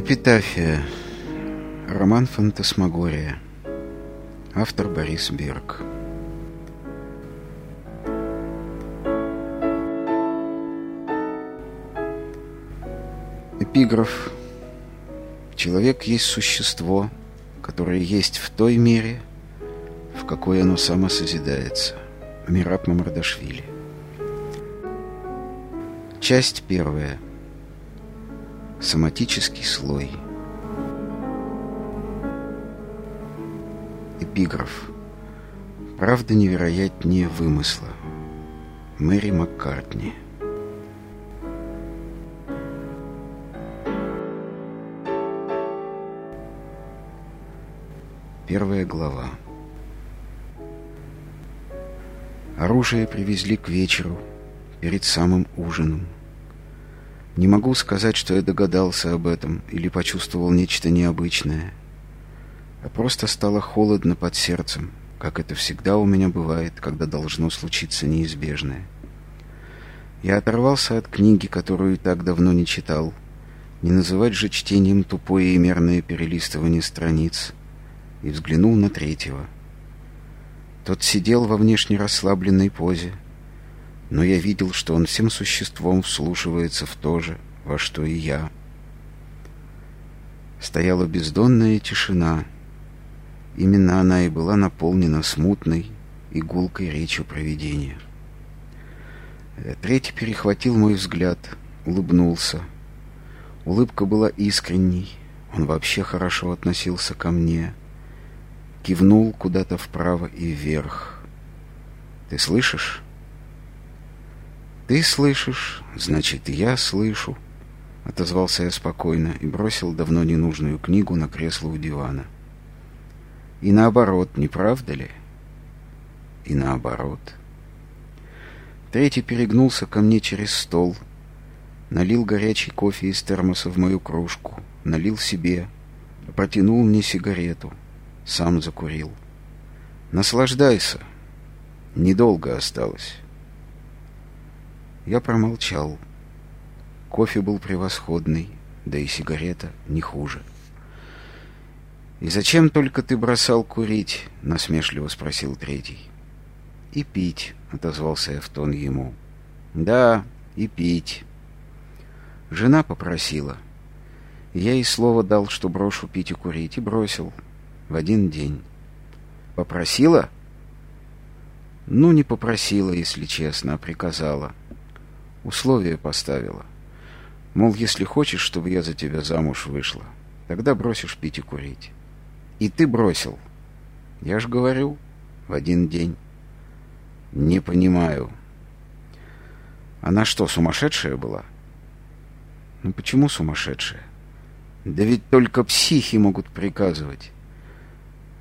Эпитафия. Роман «Фантасмагория». Автор Борис Берг. Эпиграф. Человек есть существо, которое есть в той мере, в какой оно самосозидается. Мираб Мамардашвили. Часть первая. Соматический слой. Эпиграф. Правда невероятнее вымысла. Мэри Маккартни. Первая глава. Оружие привезли к вечеру, перед самым ужином. Не могу сказать, что я догадался об этом или почувствовал нечто необычное, а просто стало холодно под сердцем, как это всегда у меня бывает, когда должно случиться неизбежное. Я оторвался от книги, которую так давно не читал. Не называть же чтением тупое и мерное перелистывание страниц. И взглянул на третьего. Тот сидел во внешне расслабленной позе, но я видел, что он всем существом вслушивается в то же, во что и я. Стояла бездонная тишина. Именно она и была наполнена смутной и гулкой речью провидения. Э, третий перехватил мой взгляд, улыбнулся. Улыбка была искренней, он вообще хорошо относился ко мне. Кивнул куда-то вправо и вверх. «Ты слышишь?» «Ты слышишь, значит, я слышу», — отозвался я спокойно и бросил давно ненужную книгу на кресло у дивана. «И наоборот, не правда ли?» «И наоборот». Третий перегнулся ко мне через стол, налил горячий кофе из термоса в мою кружку, налил себе, протянул мне сигарету, сам закурил. «Наслаждайся, недолго осталось». Я промолчал. Кофе был превосходный, да и сигарета не хуже. «И зачем только ты бросал курить?» — насмешливо спросил третий. «И пить», — отозвался я в тон ему. «Да, и пить». Жена попросила. Я ей слово дал, что брошу пить и курить, и бросил. В один день. «Попросила?» «Ну, не попросила, если честно, а приказала». Условие поставила. Мол, если хочешь, чтобы я за тебя замуж вышла, тогда бросишь пить и курить. И ты бросил. Я ж говорю, в один день. Не понимаю. Она что, сумасшедшая была? Ну почему сумасшедшая? Да ведь только психи могут приказывать.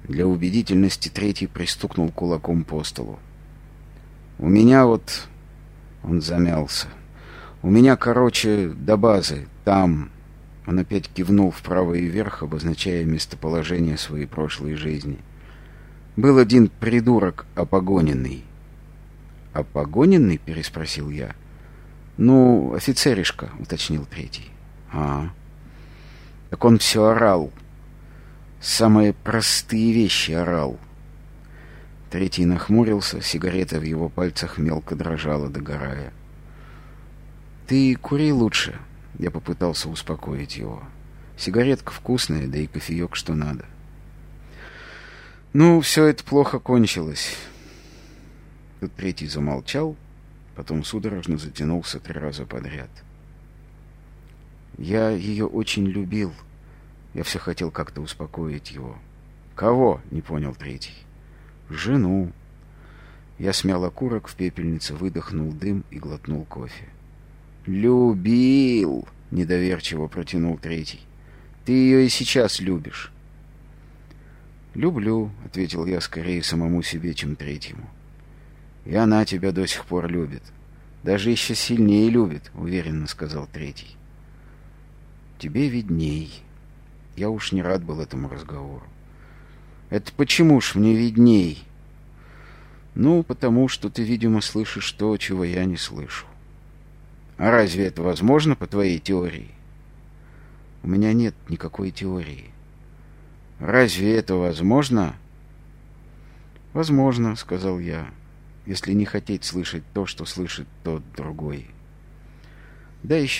Для убедительности третий пристукнул кулаком по столу. У меня вот он замялся. «У меня, короче, до базы, там...» Он опять кивнул вправо и вверх, обозначая местоположение своей прошлой жизни. «Был один придурок опогоненный». «Опогоненный?» — переспросил я. «Ну, офицеришка», — уточнил третий. «А, так он все орал. Самые простые вещи орал. Третий нахмурился, сигарета в его пальцах мелко дрожала, догорая. «Ты кури лучше», — я попытался успокоить его. «Сигаретка вкусная, да и кофеек что надо». «Ну, все это плохо кончилось». Тут третий замолчал, потом судорожно затянулся три раза подряд. «Я ее очень любил». Я все хотел как-то успокоить его. «Кого?» — не понял третий. Жену. Я смял окурок в пепельнице, выдохнул дым и глотнул кофе. «Любил!» — недоверчиво протянул третий. «Ты ее и сейчас любишь». «Люблю», — ответил я скорее самому себе, чем третьему. «И она тебя до сих пор любит. Даже еще сильнее любит», — уверенно сказал третий. «Тебе видней». Я уж не рад был этому разговору. Это почему ж мне видней? Ну, потому что ты, видимо, слышишь то, чего я не слышу. А разве это возможно по твоей теории? У меня нет никакой теории. Разве это возможно? Возможно, сказал я, если не хотеть слышать то, что слышит тот другой. Да еще